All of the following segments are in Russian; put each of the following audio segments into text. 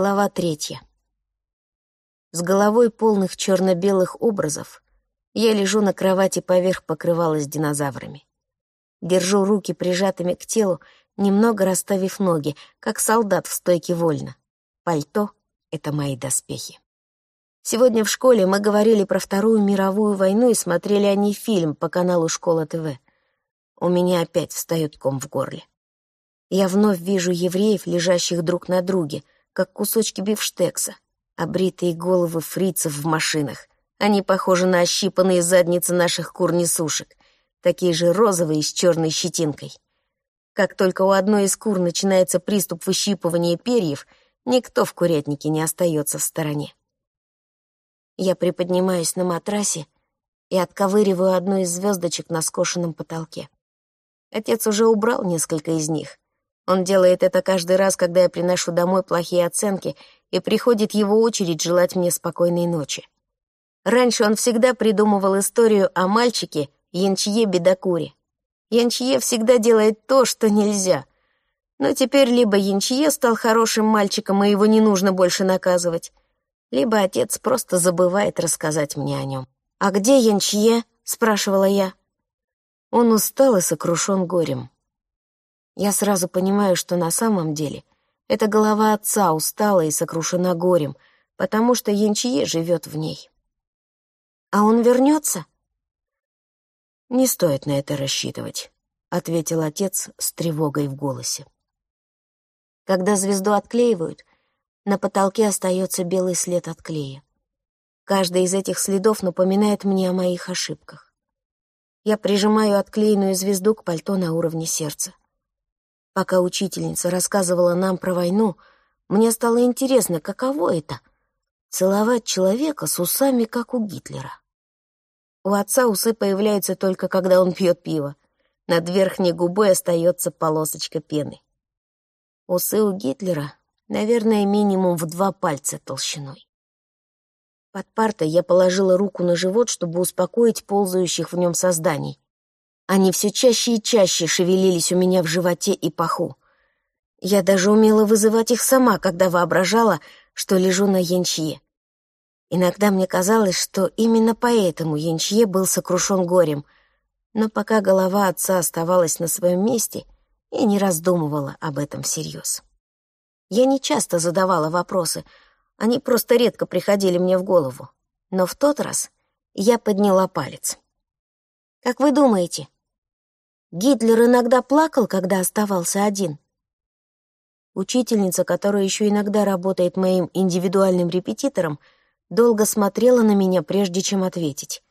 Глава третья. С головой полных черно-белых образов я лежу на кровати поверх покрывала с динозаврами. Держу руки прижатыми к телу, немного расставив ноги, как солдат в стойке вольно. Пальто — это мои доспехи. Сегодня в школе мы говорили про Вторую мировую войну и смотрели о ней фильм по каналу «Школа ТВ». У меня опять встает ком в горле. Я вновь вижу евреев, лежащих друг на друге — как кусочки бифштекса, обритые головы фрицев в машинах. Они похожи на ощипанные задницы наших кур-несушек, такие же розовые с черной щетинкой. Как только у одной из кур начинается приступ выщипывания перьев, никто в курятнике не остается в стороне. Я приподнимаюсь на матрасе и отковыриваю одну из звездочек на скошенном потолке. Отец уже убрал несколько из них, он делает это каждый раз, когда я приношу домой плохие оценки, и приходит его очередь желать мне спокойной ночи. Раньше он всегда придумывал историю о мальчике Янчье Бедокуре. Янчье всегда делает то, что нельзя. Но теперь либо Янчье стал хорошим мальчиком, и его не нужно больше наказывать, либо отец просто забывает рассказать мне о нем. «А где Янчье?» — спрашивала я. Он устал и сокрушен горем. Я сразу понимаю, что на самом деле эта голова отца устала и сокрушена горем, потому что Янчие живет в ней. «А он вернется?» «Не стоит на это рассчитывать», — ответил отец с тревогой в голосе. Когда звезду отклеивают, на потолке остается белый след от клея. Каждый из этих следов напоминает мне о моих ошибках. Я прижимаю отклеенную звезду к пальто на уровне сердца. Пока учительница рассказывала нам про войну, мне стало интересно, каково это — целовать человека с усами, как у Гитлера. У отца усы появляются только, когда он пьет пиво. Над верхней губой остается полосочка пены. Усы у Гитлера, наверное, минимум в два пальца толщиной. Под партой я положила руку на живот, чтобы успокоить ползающих в нем созданий. Они все чаще и чаще шевелились у меня в животе и паху. Я даже умела вызывать их сама, когда воображала, что лежу на янчье. Иногда мне казалось, что именно поэтому янчье был сокрушен горем, но пока голова отца оставалась на своем месте, я не раздумывала об этом всерьез. Я не часто задавала вопросы, они просто редко приходили мне в голову. Но в тот раз я подняла палец. «Как вы думаете, Гитлер иногда плакал, когда оставался один. Учительница, которая еще иногда работает моим индивидуальным репетитором, долго смотрела на меня, прежде чем ответить.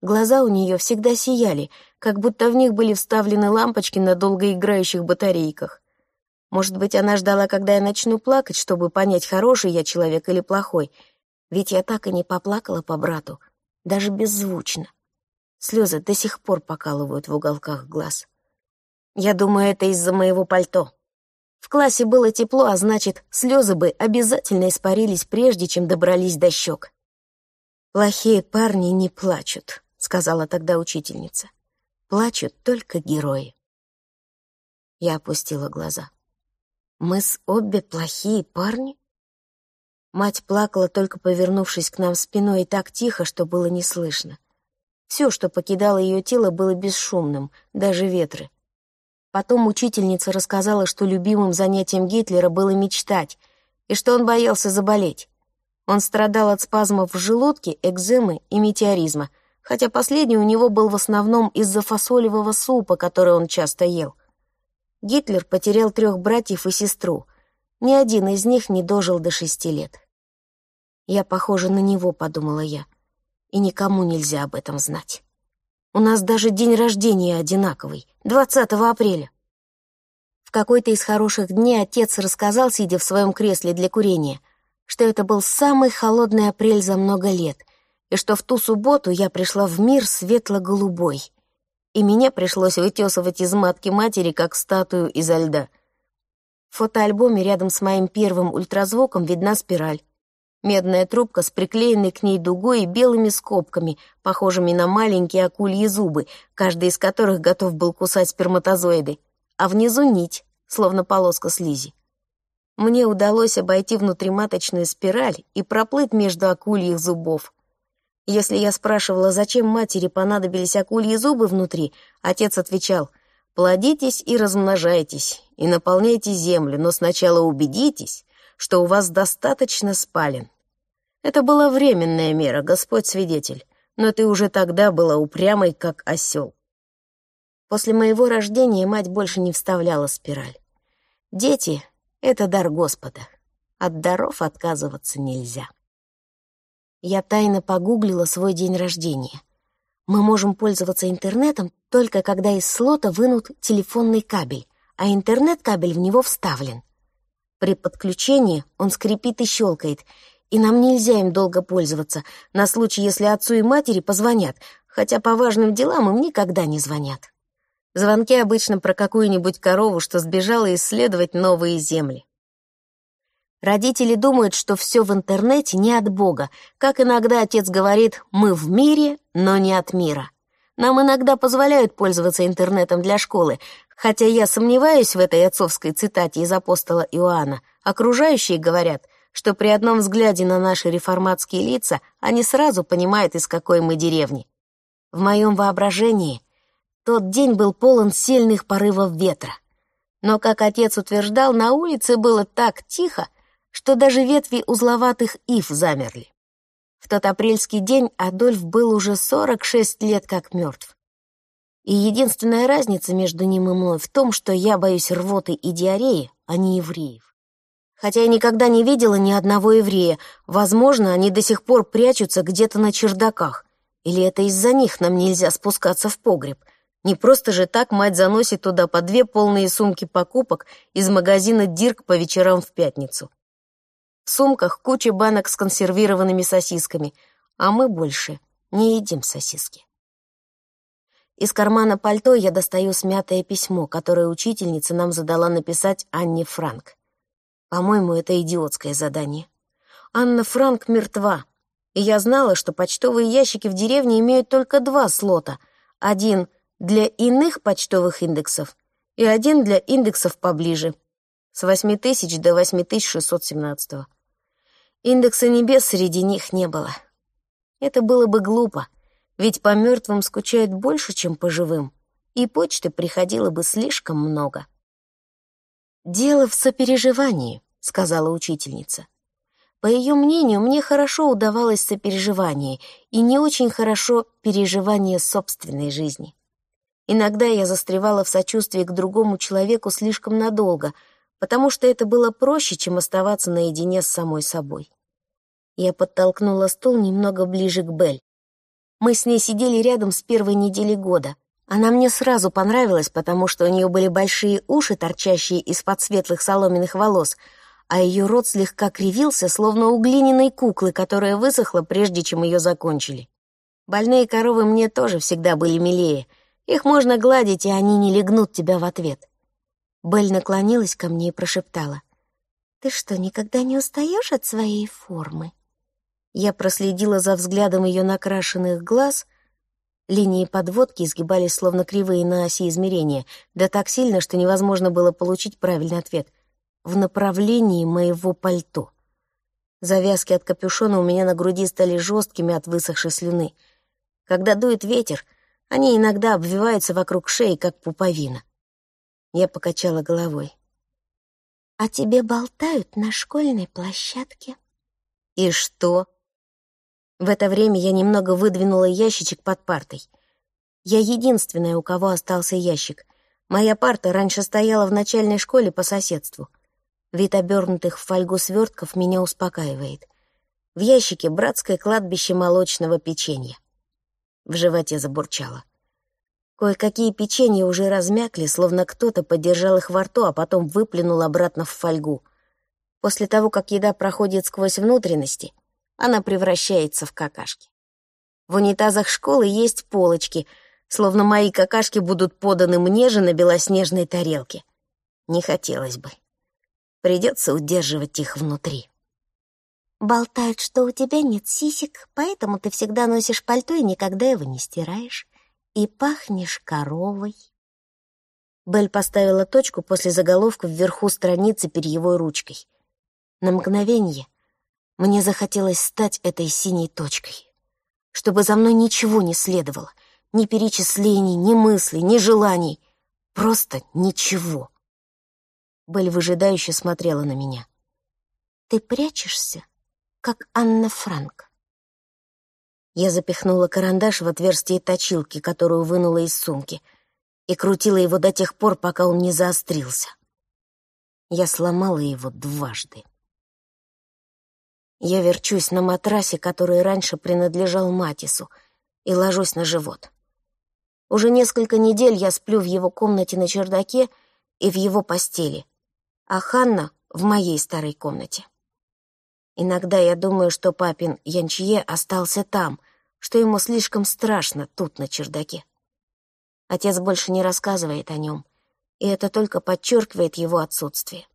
Глаза у нее всегда сияли, как будто в них были вставлены лампочки на долгоиграющих батарейках. Может быть, она ждала, когда я начну плакать, чтобы понять, хороший я человек или плохой, ведь я так и не поплакала по брату, даже беззвучно. Слезы до сих пор покалывают в уголках глаз. Я думаю, это из-за моего пальто. В классе было тепло, а значит, слезы бы обязательно испарились, прежде чем добрались до щек. «Плохие парни не плачут», — сказала тогда учительница. «Плачут только герои». Я опустила глаза. «Мы с обе плохие парни?» Мать плакала, только повернувшись к нам спиной, и так тихо, что было не слышно. Все, что покидало ее тело, было бесшумным, даже ветры. Потом учительница рассказала, что любимым занятием Гитлера было мечтать, и что он боялся заболеть. Он страдал от спазмов в желудке, экземы и метеоризма, хотя последний у него был в основном из-за фасолевого супа, который он часто ел. Гитлер потерял трех братьев и сестру. Ни один из них не дожил до шести лет. «Я похожа на него», — подумала я и никому нельзя об этом знать. У нас даже день рождения одинаковый, 20 апреля. В какой-то из хороших дней отец рассказал, сидя в своем кресле для курения, что это был самый холодный апрель за много лет, и что в ту субботу я пришла в мир светло-голубой, и меня пришлось вытесывать из матки матери, как статую изо льда. В фотоальбоме рядом с моим первым ультразвуком видна спираль. Медная трубка с приклеенной к ней дугой и белыми скобками, похожими на маленькие акульи зубы, каждый из которых готов был кусать сперматозоиды, а внизу нить, словно полоска слизи. Мне удалось обойти внутриматочную спираль и проплыть между акульих зубов. Если я спрашивала, зачем матери понадобились акульи зубы внутри, отец отвечал, «Плодитесь и размножайтесь, и наполняйте землю, но сначала убедитесь, что у вас достаточно спален». Это была временная мера, Господь свидетель, но ты уже тогда была упрямой, как осел. После моего рождения мать больше не вставляла спираль. Дети — это дар Господа. От даров отказываться нельзя. Я тайно погуглила свой день рождения. Мы можем пользоваться интернетом только когда из слота вынут телефонный кабель, а интернет-кабель в него вставлен. При подключении он скрипит и щелкает, и нам нельзя им долго пользоваться, на случай, если отцу и матери позвонят, хотя по важным делам им никогда не звонят. Звонки обычно про какую-нибудь корову, что сбежала исследовать новые земли. Родители думают, что все в интернете не от Бога. Как иногда отец говорит, мы в мире, но не от мира. Нам иногда позволяют пользоваться интернетом для школы, хотя я сомневаюсь в этой отцовской цитате из апостола Иоанна. Окружающие говорят, что при одном взгляде на наши реформатские лица они сразу понимают, из какой мы деревни. В моем воображении тот день был полон сильных порывов ветра. Но, как отец утверждал, на улице было так тихо, что даже ветви узловатых ив замерли. В тот апрельский день Адольф был уже 46 лет как мертв. И единственная разница между ним и мной в том, что я боюсь рвоты и диареи, а не евреев. Хотя я никогда не видела ни одного еврея, возможно, они до сих пор прячутся где-то на чердаках. Или это из-за них нам нельзя спускаться в погреб? Не просто же так мать заносит туда по две полные сумки покупок из магазина «Дирк» по вечерам в пятницу. В сумках куча банок с консервированными сосисками, а мы больше не едим сосиски. Из кармана пальто я достаю смятое письмо, которое учительница нам задала написать Анне Франк. По-моему, это идиотское задание. Анна Франк мертва, и я знала, что почтовые ящики в деревне имеют только два слота. Один для иных почтовых индексов и один для индексов поближе, с 8000 до 8617. Индекса небес среди них не было. Это было бы глупо, ведь по мертвым скучают больше, чем по живым, и почты приходило бы слишком много. «Дело в сопереживании», — сказала учительница. По ее мнению, мне хорошо удавалось сопереживание и не очень хорошо переживание собственной жизни. Иногда я застревала в сочувствии к другому человеку слишком надолго — потому что это было проще, чем оставаться наедине с самой собой. Я подтолкнула стул немного ближе к Бель. Мы с ней сидели рядом с первой недели года. Она мне сразу понравилась, потому что у нее были большие уши, торчащие из-под светлых соломенных волос, а ее рот слегка кривился, словно у глиняной куклы, которая высохла, прежде чем ее закончили. Больные коровы мне тоже всегда были милее. Их можно гладить, и они не легнут тебя в ответ. Белль наклонилась ко мне и прошептала. «Ты что, никогда не устаешь от своей формы?» Я проследила за взглядом ее накрашенных глаз. Линии подводки изгибались словно кривые на оси измерения, да так сильно, что невозможно было получить правильный ответ. В направлении моего пальто. Завязки от капюшона у меня на груди стали жесткими от высохшей слюны. Когда дует ветер, они иногда обвиваются вокруг шеи, как пуповина. Я покачала головой. «А тебе болтают на школьной площадке?» «И что?» В это время я немного выдвинула ящичек под партой. Я единственная, у кого остался ящик. Моя парта раньше стояла в начальной школе по соседству. Вид обернутых в фольгу свертков меня успокаивает. В ящике братское кладбище молочного печенья. В животе забурчало. Кое-какие печенья уже размякли, словно кто-то подержал их во рту, а потом выплюнул обратно в фольгу. После того, как еда проходит сквозь внутренности, она превращается в какашки. В унитазах школы есть полочки, словно мои какашки будут поданы мне же на белоснежной тарелке. Не хотелось бы. Придется удерживать их внутри. Болтают, что у тебя нет сисек, поэтому ты всегда носишь пальто и никогда его не стираешь и пахнешь коровой. Белль поставила точку после заголовка вверху страницы перьевой ручкой. На мгновение мне захотелось стать этой синей точкой, чтобы за мной ничего не следовало, ни перечислений, ни мыслей, ни желаний, просто ничего. Белль выжидающе смотрела на меня. «Ты прячешься, как Анна Франк?» Я запихнула карандаш в отверстие точилки, которую вынула из сумки, и крутила его до тех пор, пока он не заострился. Я сломала его дважды. Я верчусь на матрасе, который раньше принадлежал Матису, и ложусь на живот. Уже несколько недель я сплю в его комнате на чердаке и в его постели, а Ханна — в моей старой комнате. Иногда я думаю, что папин Янчье остался там, что ему слишком страшно тут, на чердаке. Отец больше не рассказывает о нем, и это только подчеркивает его отсутствие.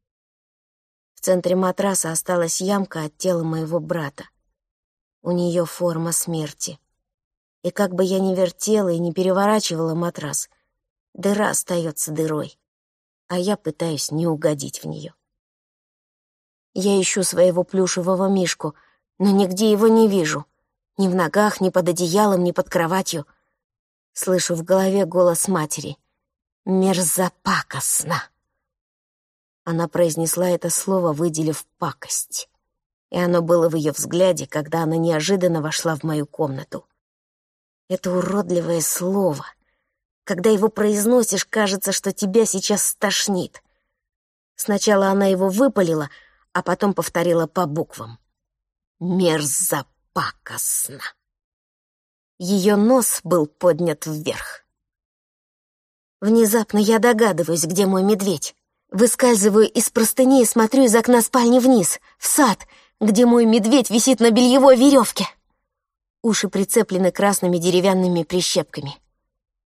В центре матраса осталась ямка от тела моего брата. У нее форма смерти. И как бы я ни вертела и не переворачивала матрас, дыра остается дырой, а я пытаюсь не угодить в нее. Я ищу своего плюшевого мишку, но нигде его не вижу. Ни в ногах, ни под одеялом, ни под кроватью. Слышу в голове голос матери. «Мерзопакостно!» Она произнесла это слово, выделив пакость. И оно было в ее взгляде, когда она неожиданно вошла в мою комнату. Это уродливое слово. Когда его произносишь, кажется, что тебя сейчас стошнит. Сначала она его выпалила, а потом повторила по буквам. Мерзопакостно. Ее нос был поднят вверх. Внезапно я догадываюсь, где мой медведь. Выскальзываю из простыни и смотрю из окна спальни вниз, в сад, где мой медведь висит на бельевой веревке. Уши прицеплены красными деревянными прищепками.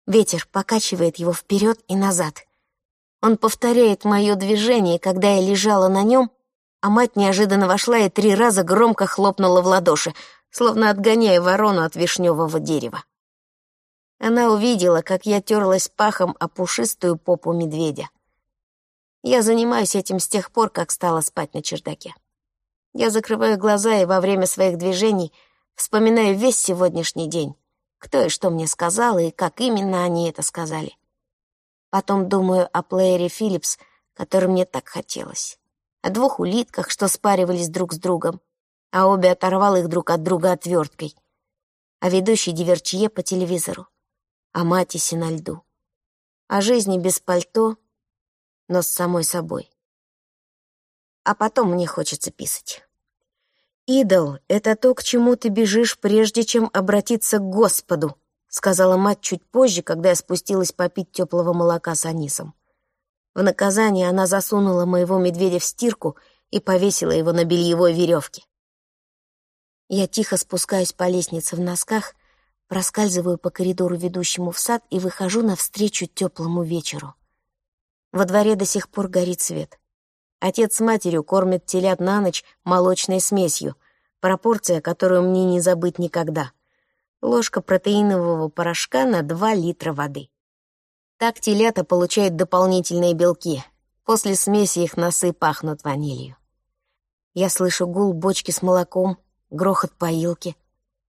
Ветер покачивает его вперед и назад. Он повторяет мое движение, когда я лежала на нем, а мать неожиданно вошла и три раза громко хлопнула в ладоши, словно отгоняя ворону от вишневого дерева. Она увидела, как я терлась пахом о пушистую попу медведя. Я занимаюсь этим с тех пор, как стала спать на чердаке. Я закрываю глаза и во время своих движений вспоминаю весь сегодняшний день, кто и что мне сказал и как именно они это сказали. Потом думаю о плеере Philips, который мне так хотелось, о двух улитках, что спаривались друг с другом, а обе оторвал их друг от друга отверткой, о ведущей диверчье по телевизору, о Матисе на льду, о жизни без пальто но с самой собой. А потом мне хочется писать. «Идол — это то, к чему ты бежишь, прежде чем обратиться к Господу», сказала мать чуть позже, когда я спустилась попить теплого молока с анисом. В наказание она засунула моего медведя в стирку и повесила его на бельевой веревке. Я тихо спускаюсь по лестнице в носках, проскальзываю по коридору, ведущему в сад, и выхожу навстречу теплому вечеру. Во дворе до сих пор горит свет. Отец с матерью кормят телят на ночь молочной смесью, пропорция, которую мне не забыть никогда. Ложка протеинового порошка на 2 литра воды. Так телята получают дополнительные белки. После смеси их носы пахнут ванилью. Я слышу гул бочки с молоком, грохот поилки.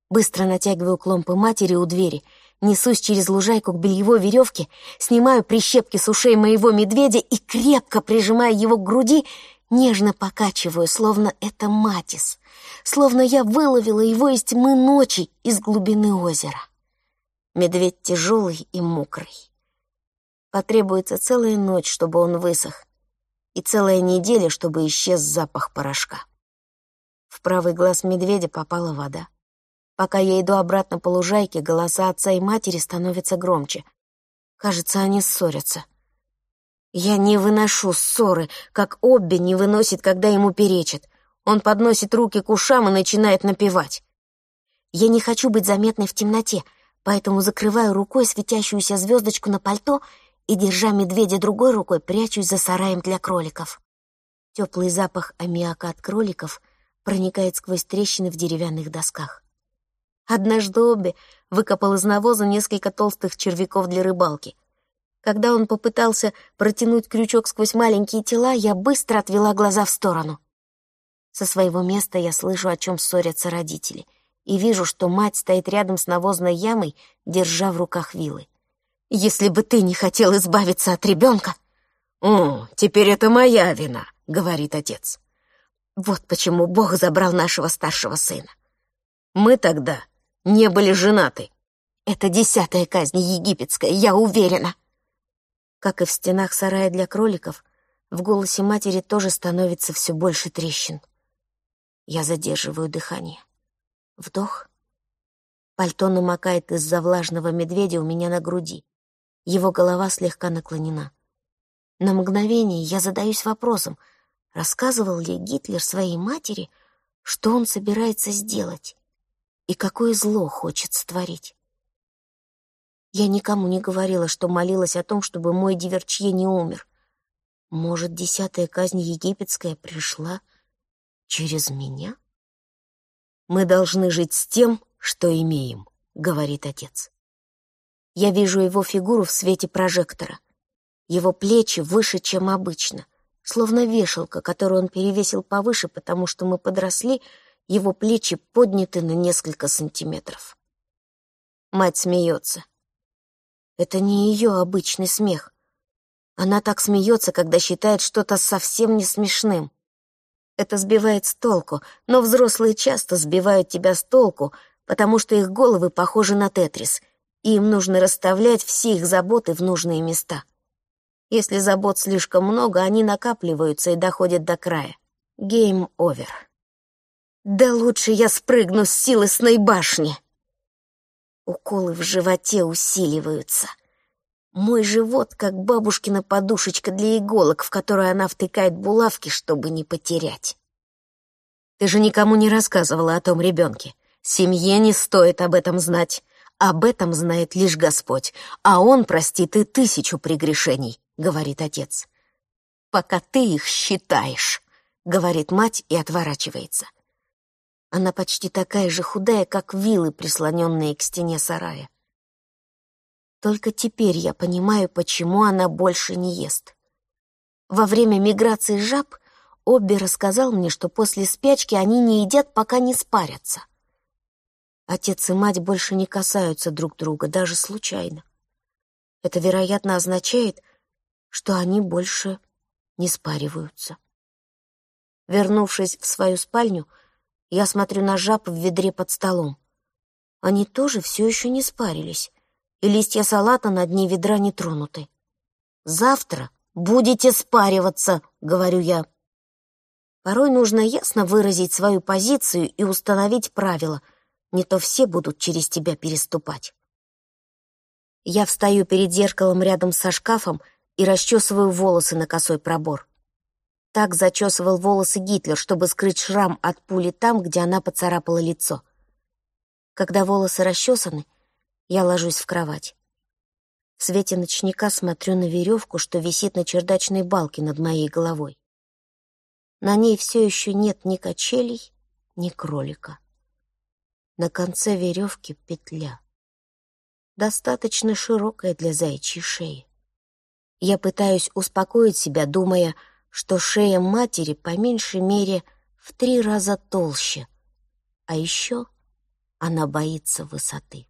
Быстро натягиваю кломпы матери у двери — Несусь через лужайку к бельевой веревке, снимаю прищепки с ушей моего медведя и, крепко прижимая его к груди, нежно покачиваю, словно это матис, словно я выловила его из тьмы ночи из глубины озера. Медведь тяжелый и мокрый. Потребуется целая ночь, чтобы он высох, и целая неделя, чтобы исчез запах порошка. В правый глаз медведя попала вода. Пока я иду обратно по лужайке, голоса отца и матери становятся громче. Кажется, они ссорятся. Я не выношу ссоры, как Обби не выносит, когда ему перечат. Он подносит руки к ушам и начинает напевать. Я не хочу быть заметной в темноте, поэтому закрываю рукой светящуюся звездочку на пальто и, держа медведя другой рукой, прячусь за сараем для кроликов. Теплый запах аммиака от кроликов проникает сквозь трещины в деревянных досках. Однажды Обби выкопал из навоза несколько толстых червяков для рыбалки. Когда он попытался протянуть крючок сквозь маленькие тела, я быстро отвела глаза в сторону. Со своего места я слышу, о чем ссорятся родители, и вижу, что мать стоит рядом с навозной ямой, держа в руках вилы. «Если бы ты не хотел избавиться от ребенка...» «О, теперь это моя вина», — говорит отец. «Вот почему Бог забрал нашего старшего сына. Мы тогда не были женаты». «Это десятая казнь египетская, я уверена». Как и в стенах сарая для кроликов, в голосе матери тоже становится все больше трещин. Я задерживаю дыхание. Вдох. Пальто намокает из-за влажного медведя у меня на груди. Его голова слегка наклонена. На мгновение я задаюсь вопросом, рассказывал ли Гитлер своей матери, что он собирается сделать и какое зло хочет створить. Я никому не говорила, что молилась о том, чтобы мой Диверчье не умер. Может, десятая казнь египетская пришла через меня? «Мы должны жить с тем, что имеем», — говорит отец. Я вижу его фигуру в свете прожектора. Его плечи выше, чем обычно, словно вешалка, которую он перевесил повыше, потому что мы подросли, его плечи подняты на несколько сантиметров. Мать смеется. Это не ее обычный смех. Она так смеется, когда считает что-то совсем не смешным. Это сбивает с толку, но взрослые часто сбивают тебя с толку, потому что их головы похожи на тетрис, и им нужно расставлять все их заботы в нужные места. Если забот слишком много, они накапливаются и доходят до края. Гейм овер. Да лучше я спрыгну с силосной башни. Уколы в животе усиливаются. Мой живот, как бабушкина подушечка для иголок, в которую она втыкает булавки, чтобы не потерять. Ты же никому не рассказывала о том ребенке. Семье не стоит об этом знать. Об этом знает лишь Господь, а Он простит и тысячу прегрешений, говорит отец. Пока ты их считаешь, говорит мать и отворачивается. Она почти такая же худая, как вилы, прислоненные к стене сарая. Только теперь я понимаю, почему она больше не ест. Во время миграции жаб Обби рассказал мне, что после спячки они не едят, пока не спарятся. Отец и мать больше не касаются друг друга, даже случайно. Это, вероятно, означает, что они больше не спариваются. Вернувшись в свою спальню, я смотрю на жаб в ведре под столом. Они тоже все еще не спарились, и листья салата на дне ведра не тронуты. «Завтра будете спариваться», — говорю я. Порой нужно ясно выразить свою позицию и установить правила, не то все будут через тебя переступать. Я встаю перед зеркалом рядом со шкафом и расчесываю волосы на косой пробор. Так зачесывал волосы Гитлер, чтобы скрыть шрам от пули там, где она поцарапала лицо. Когда волосы расчесаны, я ложусь в кровать. В свете ночника смотрю на веревку, что висит на чердачной балке над моей головой. На ней все еще нет ни качелей, ни кролика. На конце веревки петля. Достаточно широкая для заячьей шеи. Я пытаюсь успокоить себя, думая, что шея матери по меньшей мере в три раза толще, а еще она боится высоты.